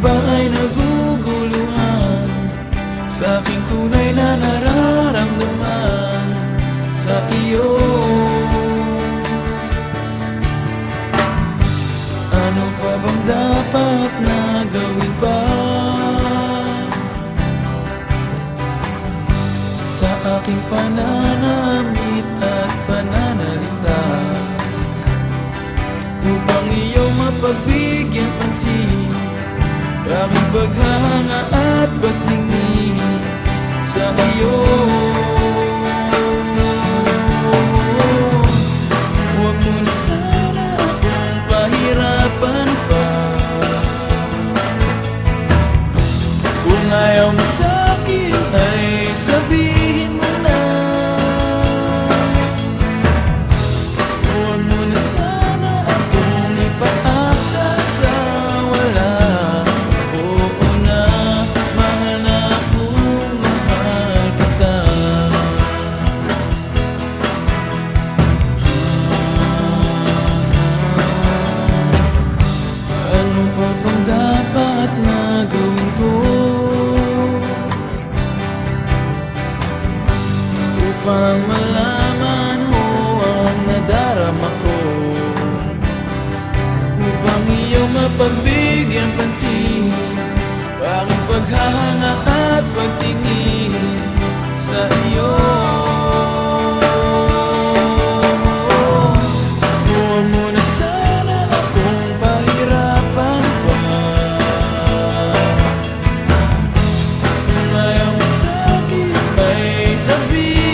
ba ay naguguluhan? Sa aking tunay na nararamdaman Sa iyo. Ano pa bang dapat na gawin pa? Sa aking pananamit at pananalita Upang iyong mapagbigyan ayaw mo sa'kin ay sabihin upang malaman mo ang nadarama ko? Upang iyong mapagbigyan pansin aking paghahangat at pagtingin sa iyo? Huwag na sana akong pahirapan pa. Kung mo sa'kin ay sabihin